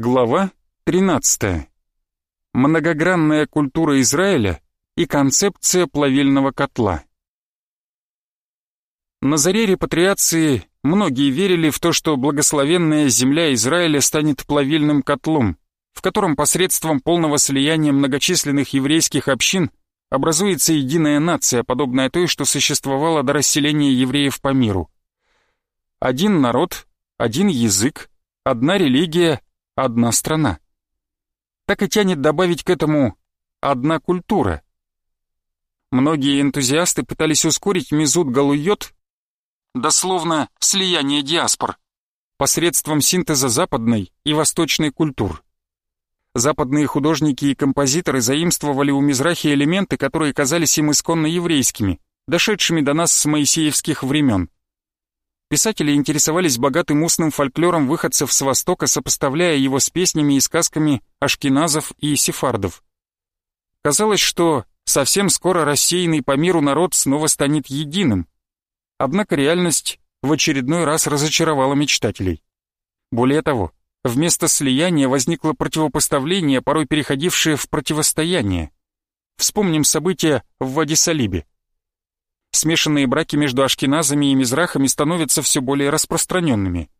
Глава 13. Многогранная культура Израиля и концепция плавильного котла. На заре репатриации многие верили в то, что благословенная земля Израиля станет плавильным котлом, в котором посредством полного слияния многочисленных еврейских общин образуется единая нация, подобная той, что существовала до расселения евреев по миру. Один народ, один язык, одна религия – одна страна. Так и тянет добавить к этому одна культура. Многие энтузиасты пытались ускорить Мизут Галуйот, дословно слияние диаспор, посредством синтеза западной и восточной культур. Западные художники и композиторы заимствовали у Мизрахи элементы, которые казались им исконно еврейскими, дошедшими до нас с моисеевских времен. Писатели интересовались богатым устным фольклором выходцев с Востока, сопоставляя его с песнями и сказками ашкеназов и сефардов. Казалось, что совсем скоро рассеянный по миру народ снова станет единым. Однако реальность в очередной раз разочаровала мечтателей. Более того, вместо слияния возникло противопоставление, порой переходившее в противостояние. Вспомним события в Вади-Салибе. Смешанные браки между ашкеназами и мизрахами становятся все более распространенными.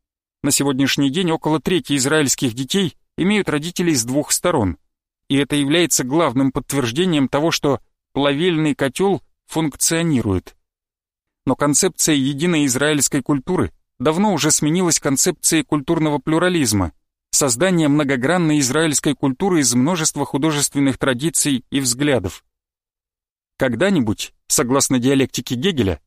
На сегодняшний день около трети израильских детей имеют родителей с двух сторон. И это является главным подтверждением того, что плавильный котел функционирует. Но концепция единой израильской культуры давно уже сменилась концепцией культурного плюрализма, создания многогранной израильской культуры из множества художественных традиций и взглядов. Когда-нибудь, согласно диалектике Гегеля,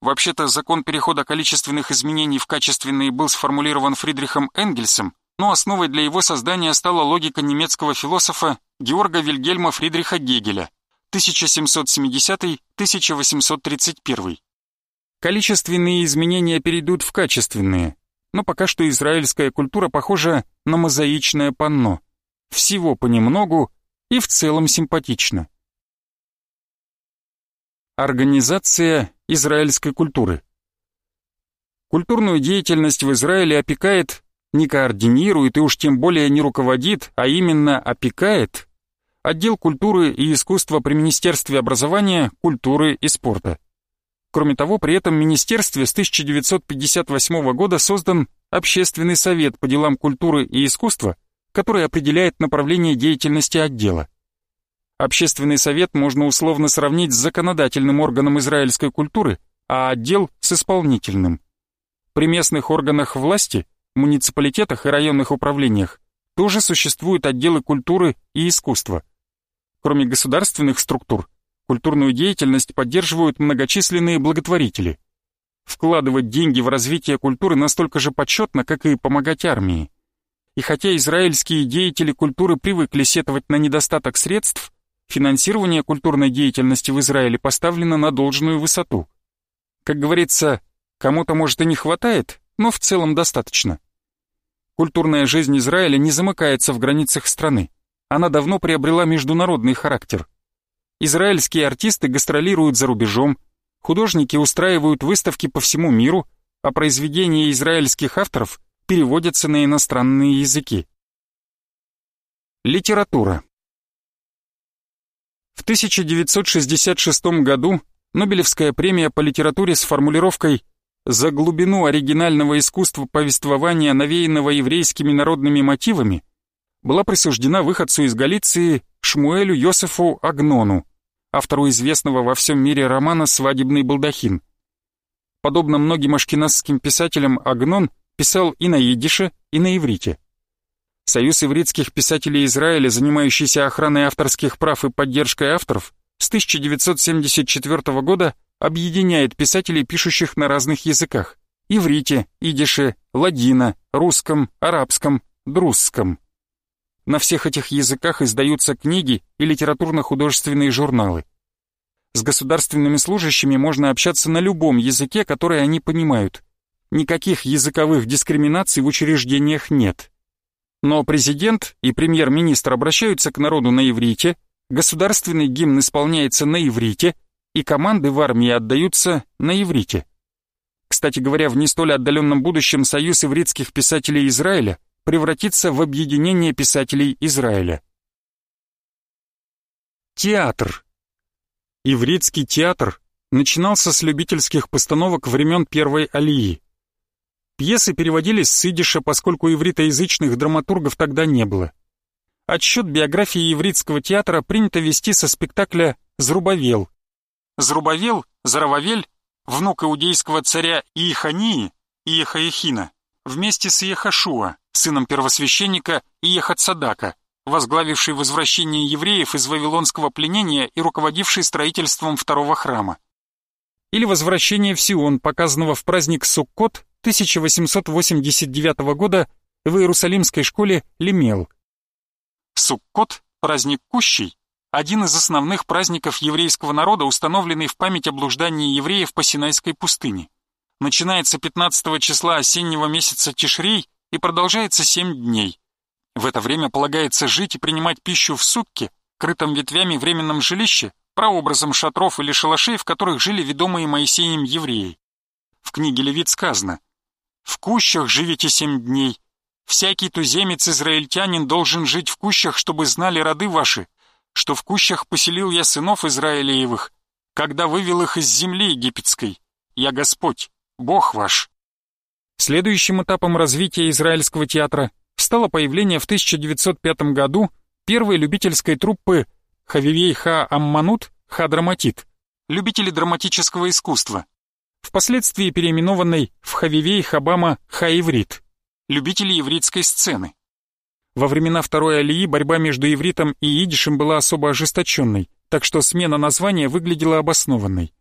вообще-то закон перехода количественных изменений в качественные был сформулирован Фридрихом Энгельсом, но основой для его создания стала логика немецкого философа Георга Вильгельма Фридриха Гегеля 1770-1831. Количественные изменения перейдут в качественные, но пока что израильская культура похожа на мозаичное панно. Всего понемногу и в целом симпатично. Организация израильской культуры. Культурную деятельность в Израиле опекает, не координирует и уж тем более не руководит, а именно опекает отдел культуры и искусства при Министерстве образования, культуры и спорта. Кроме того, при этом министерстве с 1958 года создан Общественный совет по делам культуры и искусства, который определяет направление деятельности отдела. Общественный совет можно условно сравнить с законодательным органом израильской культуры, а отдел с исполнительным. При местных органах власти, муниципалитетах и районных управлениях тоже существуют отделы культуры и искусства. Кроме государственных структур, культурную деятельность поддерживают многочисленные благотворители. Вкладывать деньги в развитие культуры настолько же почетно, как и помогать армии. И хотя израильские деятели культуры привыкли сетовать на недостаток средств, финансирование культурной деятельности в Израиле поставлено на должную высоту. Как говорится, кому-то, может, и не хватает, но в целом достаточно. Культурная жизнь Израиля не замыкается в границах страны. Она давно приобрела международный характер. Израильские артисты гастролируют за рубежом, художники устраивают выставки по всему миру, а произведения израильских авторов переводятся на иностранные языки. Литература. В 1966 году Нобелевская премия по литературе с формулировкой «За глубину оригинального искусства повествования, навеянного еврейскими народными мотивами» была присуждена выходцу из Галиции Шмуэлю Йосефу Агнону, автору известного во всем мире романа «Свадебный балдахин». Подобно многим ашкеназским писателям, Агнон писал и на идише, и на иврите. Союз ивритских писателей Израиля, занимающийся охраной авторских прав и поддержкой авторов, с 1974 года объединяет писателей, пишущих на разных языках – иврите, идише, ладино, русском, арабском, друзском. На всех этих языках издаются книги и литературно-художественные журналы. С государственными служащими можно общаться на любом языке, который они понимают. Никаких языковых дискриминаций в учреждениях нет. Но президент и премьер-министр обращаются к народу на иврите, государственный гимн исполняется на иврите, и команды в армии отдаются на иврите. Кстати говоря, в не столь отдаленном будущем Союз ивритских писателей Израиля превратиться в объединение писателей Израиля. Театр. Ивритский театр начинался с любительских постановок времен Первой Алии. Пьесы переводились с идиша, поскольку ивритоязычных драматургов тогда не было. Отсчет биографии ивритского театра принято вести со спектакля «Зрубавел». Зрубавел, Зарававель, внук иудейского царя Иехании, Иехаехина, вместе с Иехашуа, сыном первосвященника Иехацадака, возглавивший возвращение евреев из вавилонского пленения и руководивший строительством второго храма. Или возвращение в Сион, показанного в праздник Суккот 1889 года в Иерусалимской школе Лемел – Суккот, праздник Кущей, один из основных праздников еврейского народа, установленный в память о блуждании евреев по Синайской пустыне. Начинается 15 числа осеннего месяца Тишрей и продолжается 7 дней. В это время полагается жить и принимать пищу в сукке, крытом ветвями временном жилище, прообразом шатров или шалашей, в которых жили ведомые Моисеем евреи. В книге Левит сказано «В кущах живите семь дней, Всякий туземец-израильтянин должен жить в кущах, чтобы знали роды ваши, что в кущах поселил я сынов Израилеевых, когда вывел их из земли египетской. Я Господь, Бог ваш». Следующим этапом развития израильского театра стало появление в 1905 году первой любительской труппы Хавивей Ха Амманут Ха Драматит, любители драматического искусства, впоследствии переименованной в Хавивей Хабама Ха Иврит любители еврейской сцены. Во времена Второй Алии борьба между ивритом и идишем была особо ожесточенной, так что смена названия выглядела обоснованной.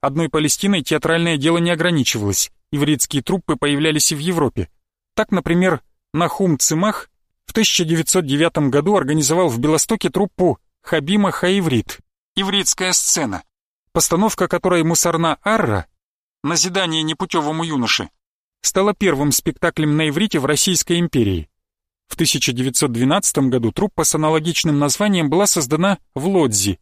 Одной Палестиной театральное дело не ограничивалось, ивритские труппы появлялись и в Европе. Так, например, Нахум Цимах в 1909 году организовал в Белостоке труппу Хабима Хаиврит, ивритская сцена, постановка которой Мусарна Арра «Назидание непутевому юноше» стала первым спектаклем на иврите в Российской империи. В 1912 году труппа с аналогичным названием была создана в Лодзи.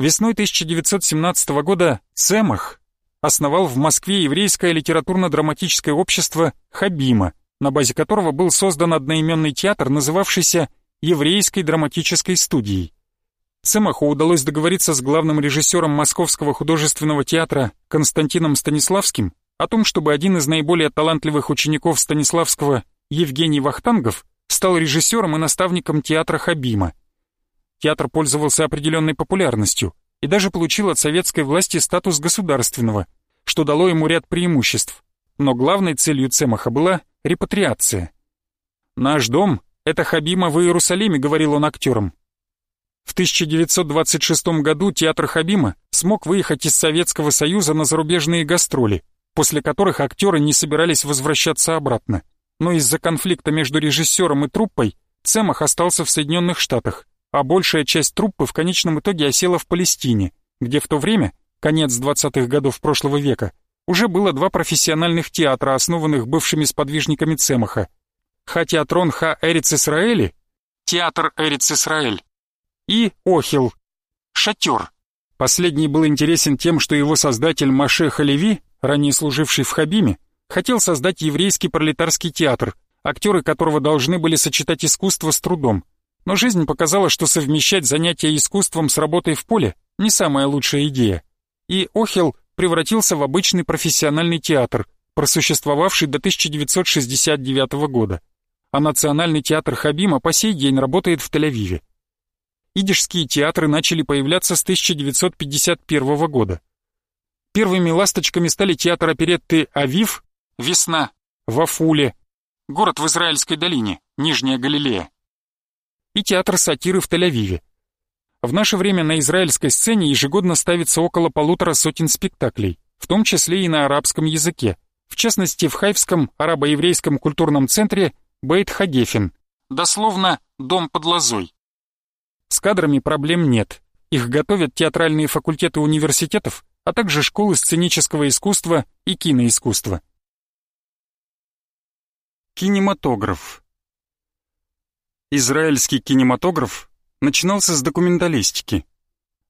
Весной 1917 года Цемах основал в Москве еврейское литературно-драматическое общество «Хабима», на базе которого был создан одноименный театр, называвшийся «Еврейской драматической студией». Цемаху удалось договориться с главным режиссером Московского художественного театра Константином Станиславским о том, чтобы один из наиболее талантливых учеников Станиславского, Евгений Вахтангов, стал режиссером и наставником театра Хабима. Театр пользовался определенной популярностью и даже получил от советской власти статус государственного, что дало ему ряд преимуществ. Но главной целью Цемаха была репатриация. «Наш дом — это Хабима в Иерусалиме», — говорил он актерам. В 1926 году театр Хабима смог выехать из Советского Союза на зарубежные гастроли, после которых актеры не собирались возвращаться обратно. Но из-за конфликта между режиссером и труппой Цемах остался в Соединенных Штатах, а большая часть труппы в конечном итоге осела в Палестине, где в то время, конец 20-х годов прошлого века, уже было два профессиональных театра, основанных бывшими сподвижниками Цемаха. Ха-театрон Ха-Эриц Исраэли, театр Эриц Исраэль, и Охил, шатер. Последний был интересен тем, что его создатель Маше Халеви ранее служивший в Хабиме, хотел создать еврейский пролетарский театр, актеры которого должны были сочетать искусство с трудом. Но жизнь показала, что совмещать занятия искусством с работой в поле не самая лучшая идея. И Охел превратился в обычный профессиональный театр, просуществовавший до 1969 года. А Национальный театр Хабима по сей день работает в Тель-Авиве. Идишские театры начали появляться с 1951 года. Первыми ласточками стали театр оперетты «Авив», «Весна», «Вафуле», город в Израильской долине, Нижняя Галилея, и театр сатиры в Тель-Авиве. В наше время на израильской сцене ежегодно ставится около полутора сотен спектаклей, в том числе и на арабском языке, в частности в Хайфском арабо-еврейском культурном центре Бейт-Хагефин, дословно «Дом под лозой». С кадрами проблем нет, их готовят театральные факультеты университетов, а также школы сценического искусства и киноискусства. Кинематограф Израильский кинематограф начинался с документалистики.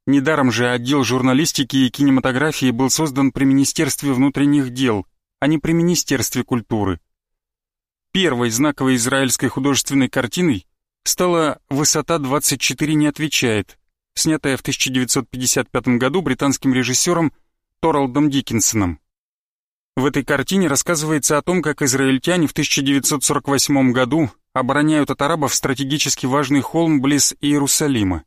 Недаром же отдел журналистики и кинематографии был создан при Министерстве внутренних дел, а не при Министерстве культуры. Первой знаковой израильской художественной картиной стала «Высота 24 не отвечает», снятая в 1955 году британским режиссером Торалдом Диккенсоном. В этой картине рассказывается о том, как израильтяне в 1948 году обороняют от арабов стратегически важный холм близ Иерусалима.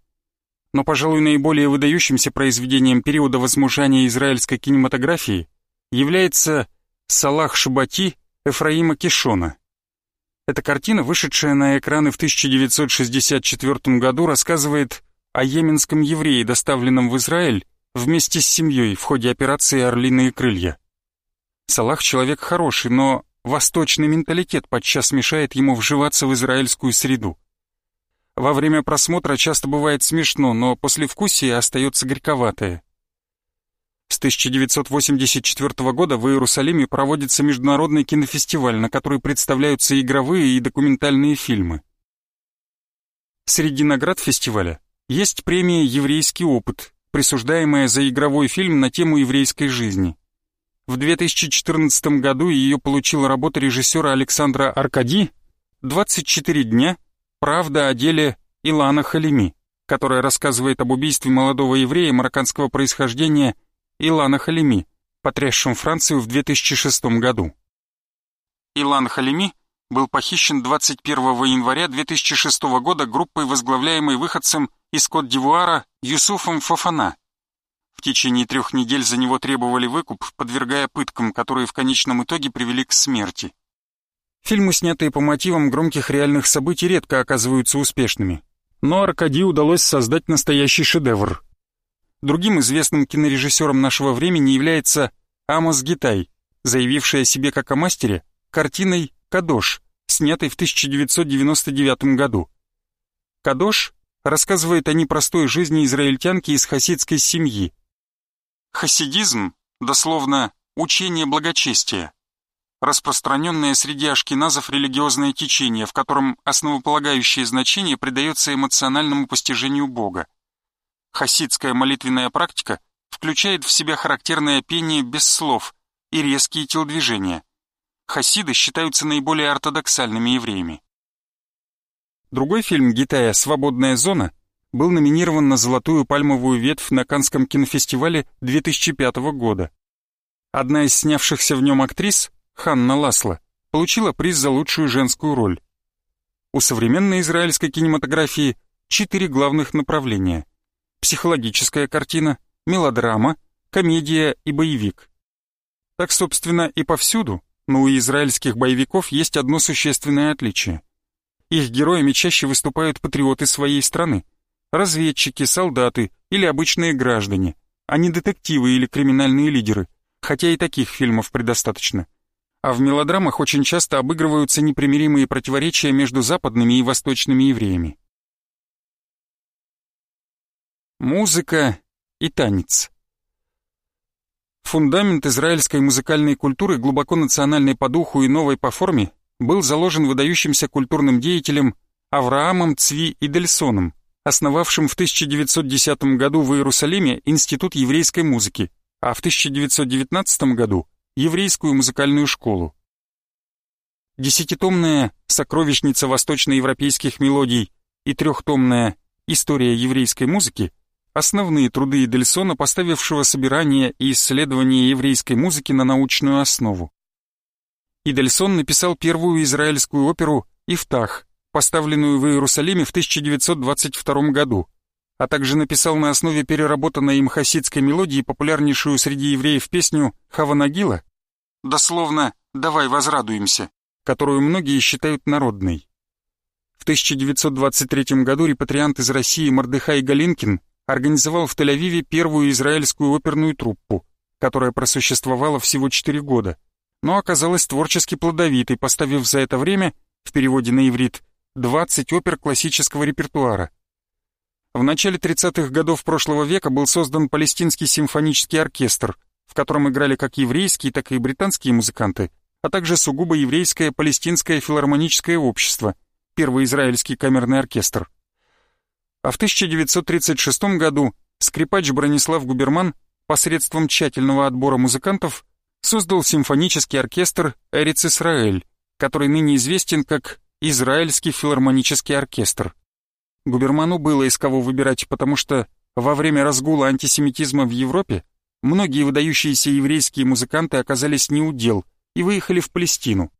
Но, пожалуй, наиболее выдающимся произведением периода возмужания израильской кинематографии является «Салах Шабати» Эфраима Кишона. Эта картина, вышедшая на экраны в 1964 году, рассказывает о йеменском еврее, доставленном в Израиль вместе с семьей в ходе операции «Орлиные крылья». Салах человек хороший, но восточный менталитет подчас мешает ему вживаться в израильскую среду. Во время просмотра часто бывает смешно, но послевкусие остается горьковатое. С 1984 года в Иерусалиме проводится международный кинофестиваль, на который представляются игровые и документальные фильмы. Среди наград фестиваля есть премия «Еврейский опыт», присуждаемая за игровой фильм на тему еврейской жизни. В 2014 году ее получила работа режиссера Александра Аркади «24 дня. Правда о деле Илана Халими», которая рассказывает об убийстве молодого еврея марокканского происхождения Илана Халими, потрясшем Францию в 2006 году. Илан Халими был похищен 21 января 2006 года группой, возглавляемой выходцем из Кот-д'Ивуара Юсуфом Фофана. В течение трех недель за него требовали выкуп, подвергая пыткам, которые в конечном итоге привели к смерти. Фильмы, снятые по мотивам громких реальных событий, редко оказываются успешными. Но Аркадии удалось создать настоящий шедевр. Другим известным кинорежиссером нашего времени является Амос Гитай, заявивший о себе как о мастере картиной «Кадош», снятой в 1999 году. «Кадош» рассказывает о непростой жизни израильтянки из хасидской семьи. Хасидизм, дословно «учение благочестия», распространенное среди ашкеназов религиозное течение, в котором основополагающее значение придается эмоциональному постижению Бога. Хасидская молитвенная практика включает в себя характерное пение без слов и резкие телодвижения. Хасиды считаются наиболее ортодоксальными евреями. Другой фильм Гитая «Свободная зона» был номинирован на «Золотую пальмовую ветвь» на Канском кинофестивале 2005 года. Одна из снявшихся в нем актрис, Ханна Ласло, получила приз за лучшую женскую роль. У современной израильской кинематографии четыре главных направления – психологическая картина, мелодрама, комедия и боевик. Так, собственно, и повсюду, но у израильских боевиков есть одно существенное отличие. Их героями чаще выступают патриоты своей страны, разведчики, солдаты или обычные граждане, а не детективы или криминальные лидеры, хотя и таких фильмов предостаточно. А в мелодрамах очень часто обыгрываются непримиримые противоречия между западными и восточными евреями музыка и танец. Фундамент израильской музыкальной культуры, глубоко национальной по духу и новой по форме, был заложен выдающимся культурным деятелем Авраамом Цви Идельсоном, основавшим в 1910 году в Иерусалиме Институт еврейской музыки, а в 1919 году Еврейскую музыкальную школу. Десятитомная «Сокровищница восточноевропейских мелодий» и трехтомная «История еврейской музыки» основные труды Эдельсона, поставившего собирание и исследование еврейской музыки на научную основу. Идельсон написал первую израильскую оперу «Ифтах», поставленную в Иерусалиме в 1922 году, а также написал на основе переработанной им хасидской мелодии популярнейшую среди евреев песню «Хаванагила», дословно «Давай возрадуемся», которую многие считают народной. В 1923 году репатриант из России Мордыхай Галинкин организовал в Тель-Авиве первую израильскую оперную труппу, которая просуществовала всего 4 года, но оказалась творчески плодовитой, поставив за это время, в переводе на иврит, 20 опер классического репертуара. В начале 30-х годов прошлого века был создан Палестинский симфонический оркестр, в котором играли как еврейские, так и британские музыканты, а также сугубо еврейское Палестинское филармоническое общество, первый израильский камерный оркестр а в 1936 году скрипач Бронислав Губерман посредством тщательного отбора музыкантов создал симфонический оркестр «Эрец Исраэль», который ныне известен как Израильский филармонический оркестр. Губерману было из кого выбирать, потому что во время разгула антисемитизма в Европе многие выдающиеся еврейские музыканты оказались неудел и выехали в Палестину.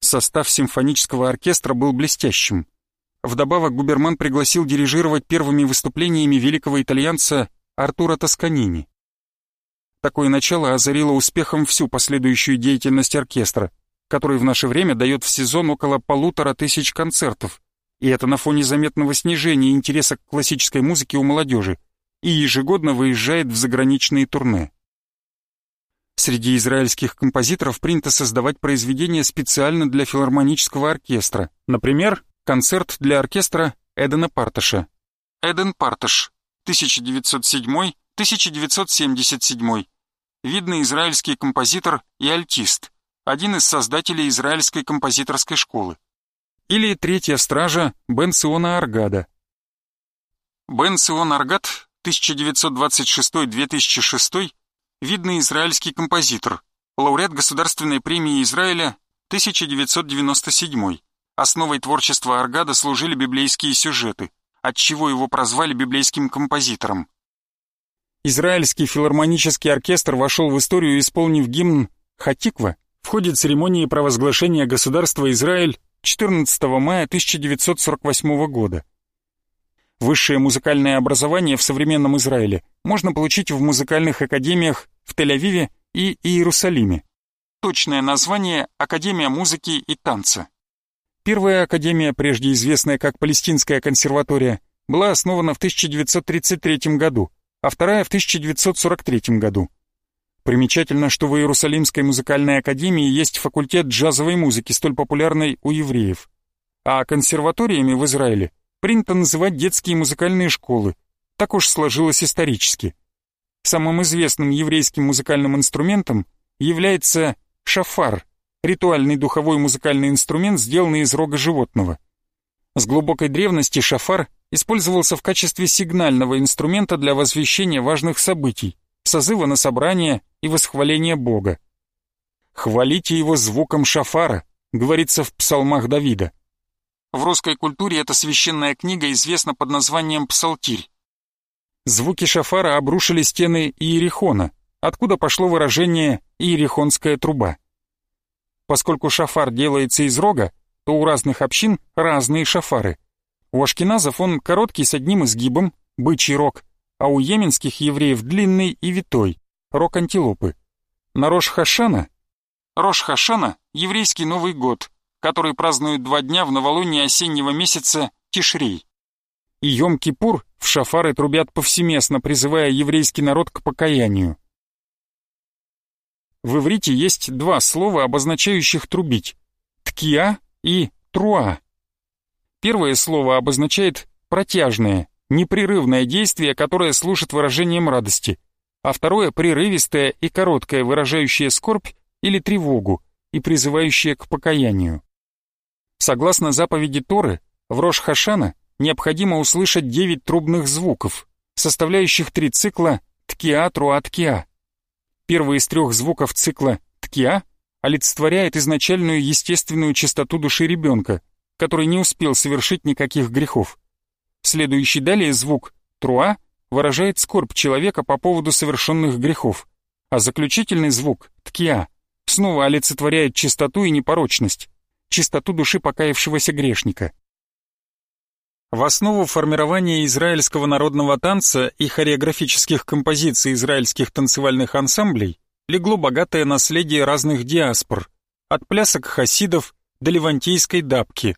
Состав симфонического оркестра был блестящим. Вдобавок Губерман пригласил дирижировать первыми выступлениями великого итальянца Артура Тосканини. Такое начало озарило успехом всю последующую деятельность оркестра, который в наше время дает в сезон около полутора тысяч концертов, и это на фоне заметного снижения интереса к классической музыке у молодежи, и ежегодно выезжает в заграничные турне. Среди израильских композиторов принято создавать произведения специально для филармонического оркестра, например, концерт для оркестра Эдена Парташа. Эден Парташ, 1907-1977, видный израильский композитор и альтист, один из создателей израильской композиторской школы. Или третья стража Бен Сиона Аргада. Бен Сион Аргад, 1926-2006, видный израильский композитор, лауреат Государственной премии Израиля 1997. Основой творчества Аргада служили библейские сюжеты, отчего его прозвали библейским композитором. Израильский филармонический оркестр вошел в историю, исполнив гимн «Хатиква» в ходе церемонии провозглашения государства Израиль 14 мая 1948 года. Высшее музыкальное образование в современном Израиле можно получить в музыкальных академиях в Тель-Авиве и Иерусалиме. Точное название – Академия музыки и танца. Первая академия, прежде известная как Палестинская консерватория, была основана в 1933 году – а вторая в 1943 году. Примечательно, что в Иерусалимской музыкальной академии есть факультет джазовой музыки, столь популярный у евреев. А консерваториями в Израиле принято называть детские музыкальные школы. Так уж сложилось исторически. Самым известным еврейским музыкальным инструментом является шафар, ритуальный духовой музыкальный инструмент, сделанный из рога животного. С глубокой древности шафар использовался в качестве сигнального инструмента для возвещения важных событий, созыва на собрание и восхваления Бога. «Хвалите его звуком шафара», говорится в псалмах Давида. В русской культуре эта священная книга известна под названием «Псалтирь». Звуки шафара обрушили стены Иерихона, откуда пошло выражение «иерихонская труба». Поскольку шафар делается из рога, то у разных общин разные шафары. У ашкеназов он короткий с одним изгибом, бычий рог, а у йеменских евреев длинный и витой, рог антилопы. На Рош-Хашана, Рош-Хашана – еврейский Новый год, который празднуют два дня в новолуние осеннего месяца Тишрей. И Йом-Кипур в шафары трубят повсеместно, призывая еврейский народ к покаянию. В иврите есть два слова, обозначающих трубить – ткия и труа. Первое слово обозначает протяжное, непрерывное действие, которое служит выражением радости, а второе — прерывистое и короткое, выражающее скорбь или тревогу и призывающее к покаянию. Согласно заповеди Торы, в Рош-Хашана необходимо услышать девять трубных звуков, составляющих три цикла ткиа-труа-ткиа. Первый из трех звуков цикла ткиа олицетворяет изначальную естественную чистоту души ребенка, который не успел совершить никаких грехов. Следующий далее звук «труа» выражает скорбь человека по поводу совершенных грехов, а заключительный звук «ткия» снова олицетворяет чистоту и непорочность, чистоту души покаявшегося грешника. В основу формирования израильского народного танца и хореографических композиций израильских танцевальных ансамблей легло богатое наследие разных диаспор, от плясок хасидов до ливантийской дабки,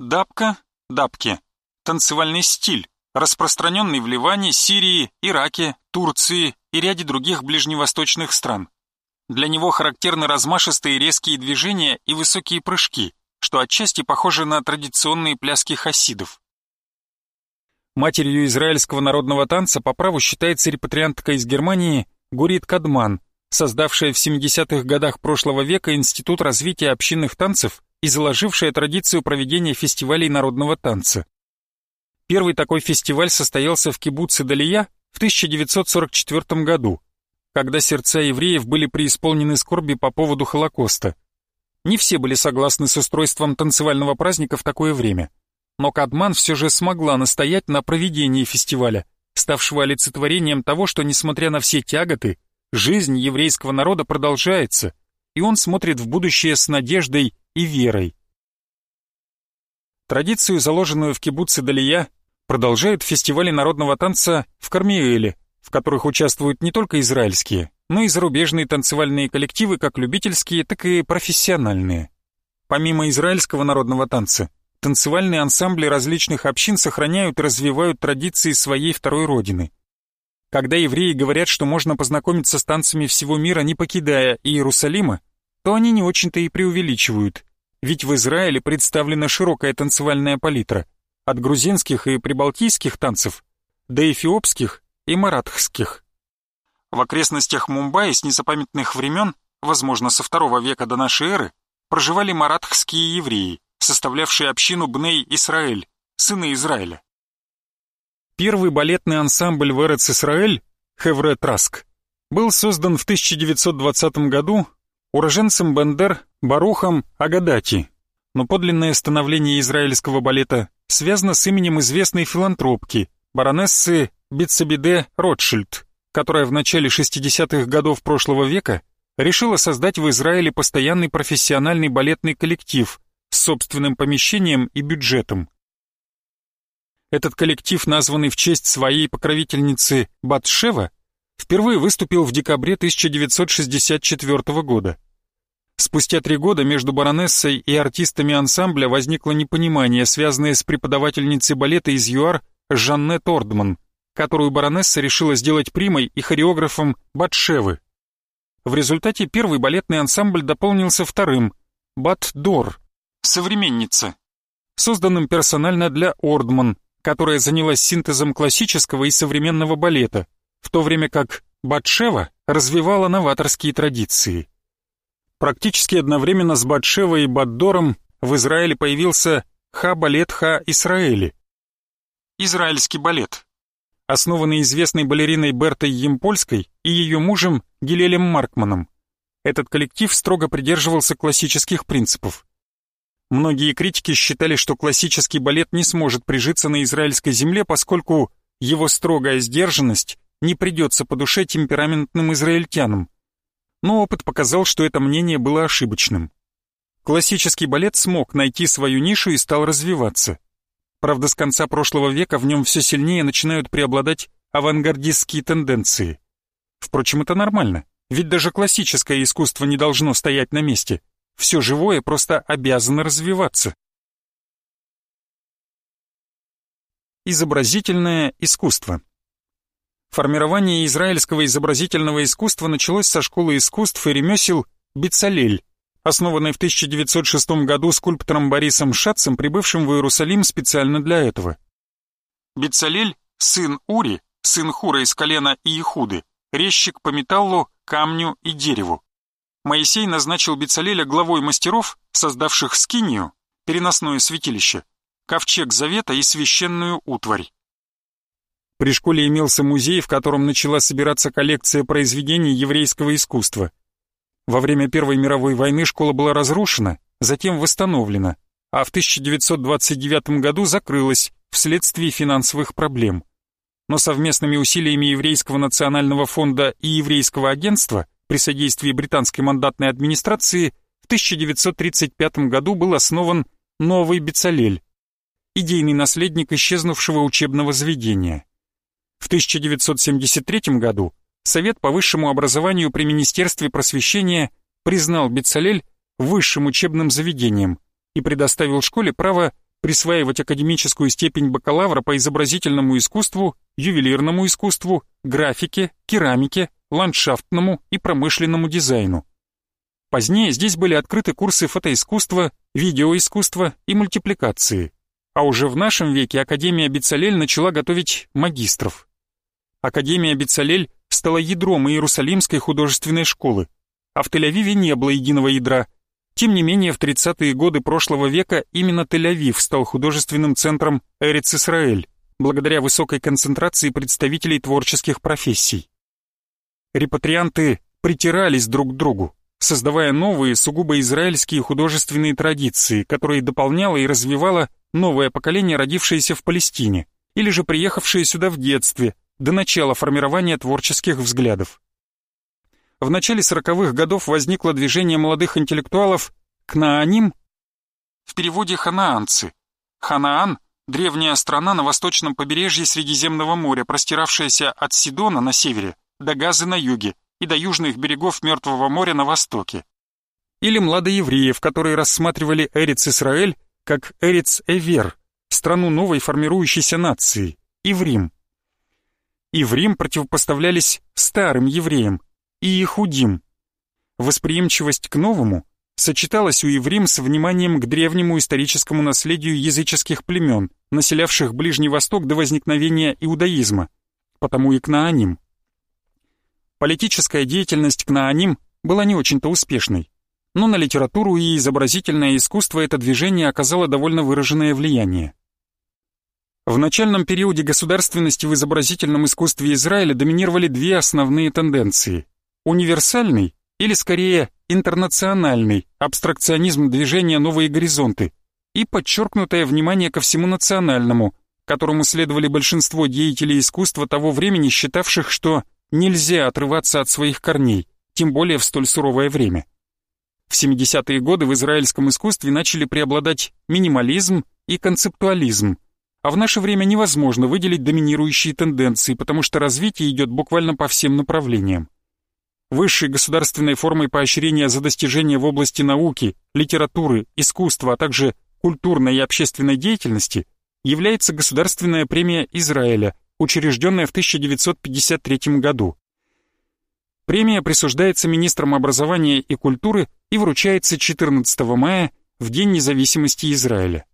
Дабка, дабки – танцевальный стиль, распространенный в Ливане, Сирии, Ираке, Турции и ряде других ближневосточных стран. Для него характерны размашистые резкие движения и высокие прыжки, что отчасти похожи на традиционные пляски хасидов. Матерью израильского народного танца по праву считается репатриантка из Германии Гурит Кадман, создавшая в 70-х годах прошлого века Институт развития общинных танцев и заложившая традицию проведения фестивалей народного танца. Первый такой фестиваль состоялся в кибуце Далия в 1944 году, когда сердца евреев были преисполнены скорби по поводу Холокоста. Не все были согласны с устройством танцевального праздника в такое время. Но Кадман все же смогла настоять на проведении фестиваля, ставшего олицетворением того, что, несмотря на все тяготы, жизнь еврейского народа продолжается, и он смотрит в будущее с надеждой и верой. Традицию, заложенную в кибуце Далия, продолжают фестивали народного танца в Кармиэле, в которых участвуют не только израильские, но и зарубежные танцевальные коллективы, как любительские, так и профессиональные. Помимо израильского народного танца, танцевальные ансамбли различных общин сохраняют и развивают традиции своей второй родины. Когда евреи говорят, что можно познакомиться с танцами всего мира, не покидая Иерусалима, то они не очень-то и преувеличивают, ведь в Израиле представлена широкая танцевальная палитра, от грузинских и прибалтийских танцев до эфиопских и маратхских. В окрестностях Мумбаи с незапамятных времен, возможно, со второго века до нашей эры, проживали маратхские евреи, составлявшие общину Бней Исраэль, сыны Израиля. Первый балетный ансамбль в Эрец-Исраэль, Хевре Траск, был создан в 1920 году уроженцем Бендер Барухом Агадати, но подлинное становление израильского балета связано с именем известной филантропки, баронессы Битсабиде Ротшильд, которая в начале 60-х годов прошлого века решила создать в Израиле постоянный профессиональный балетный коллектив с собственным помещением и бюджетом. Этот коллектив, названный в честь своей покровительницы Батшева, впервые выступил в декабре 1964 года. Спустя три года между баронессой и артистами ансамбля возникло непонимание, связанное с преподавательницей балета из ЮАР Жаннет Ордман, которую баронесса решила сделать примой и хореографом Батшевы. В результате первый балетный ансамбль дополнился вторым — Бат-Дор, современница, созданным персонально для Ордман, которая занялась синтезом классического и современного балета, в то время как Батшева развивала новаторские традиции. Практически одновременно с Батшевой и Баддором в Израиле появился Ха-балет Ха-Исраэли. Израильский балет, основанный известной балериной Бертой Емпольской и ее мужем Гилелем Маркманом. Этот коллектив строго придерживался классических принципов. Многие критики считали, что классический балет не сможет прижиться на израильской земле, поскольку его строгая сдержанность не придется по душе темпераментным израильтянам. Но опыт показал, что это мнение было ошибочным. Классический балет смог найти свою нишу и стал развиваться. Правда, с конца прошлого века в нем все сильнее начинают преобладать авангардистские тенденции. Впрочем, это нормально, ведь даже классическое искусство не должно стоять на месте. Все живое просто обязано развиваться. Изобразительное искусство Формирование израильского изобразительного искусства началось со школы искусств и ремесел Бицалель, основанной в 1906 году скульптором Борисом Шатцем, прибывшим в Иерусалим специально для этого. Бицалель – сын Ури, сын Хура из колена Иехуды, резчик по металлу, камню и дереву. Моисей назначил Бицалеля главой мастеров, создавших скинию, переносное святилище, ковчег завета и священную утварь. При школе имелся музей, в котором начала собираться коллекция произведений еврейского искусства. Во время Первой мировой войны школа была разрушена, затем восстановлена, а в 1929 году закрылась вследствие финансовых проблем. Но совместными усилиями Еврейского национального фонда и Еврейского агентства при содействии британской мандатной администрации в 1935 году был основан Новый Бецалель, идейный наследник исчезнувшего учебного заведения. В 1973 году Совет по высшему образованию при Министерстве просвещения признал Бецалель высшим учебным заведением и предоставил школе право присваивать академическую степень бакалавра по изобразительному искусству, ювелирному искусству, графике, керамике, ландшафтному и промышленному дизайну. Позднее здесь были открыты курсы фотоискусства, видеоискусства и мультипликации. А уже в нашем веке Академия Бецалель начала готовить магистров. Академия Бецалель стала ядром Иерусалимской художественной школы, а в Тель-Авиве не было единого ядра. Тем не менее, в 30-е годы прошлого века именно Тель-Авив стал художественным центром Эрец-Исраэль, благодаря высокой концентрации представителей творческих профессий. Репатрианты притирались друг к другу, создавая новые, сугубо израильские художественные традиции, которые дополняло и развивало новое поколение, родившееся в Палестине, или же приехавшее сюда в детстве, до начала формирования творческих взглядов. В начале сороковых годов возникло движение молодых интеллектуалов «Кнааним», в переводе «ханаанцы». Ханаан – древняя страна на восточном побережье Средиземного моря, простиравшаяся от Сидона на севере до Газы на юге и до южных берегов Мертвого моря на востоке. Или младоевреев, которые рассматривали Эриц-Исраэль как Эриц-Эвер, страну новой формирующейся нации, Иврим. Иврим противопоставлялись старым евреям и Ихудим. Восприимчивость к новому сочеталась у еврим с вниманием к древнему историческому наследию языческих племен, населявших Ближний Восток до возникновения иудаизма, потому и кнааним. Политическая деятельность кнааним была не очень-то успешной, но на литературу и изобразительное искусство это движение оказало довольно выраженное влияние. В начальном периоде государственности в изобразительном искусстве Израиля доминировали две основные тенденции. Универсальный, или скорее интернациональный, абстракционизм движения «Новые горизонты» и подчеркнутое внимание ко всему национальному, которому следовали большинство деятелей искусства того времени, считавших, что Нельзя отрываться от своих корней, тем более в столь суровое время. В 70-е годы в израильском искусстве начали преобладать минимализм и концептуализм, а в наше время невозможно выделить доминирующие тенденции, потому что развитие идет буквально по всем направлениям. Высшей государственной формой поощрения за достижения в области науки, литературы, искусства, а также культурной и общественной деятельности является Государственная премия Израиля, учрежденная в 1953 году. Премия присуждается министром образования и культуры и вручается 14 мая в День независимости Израиля.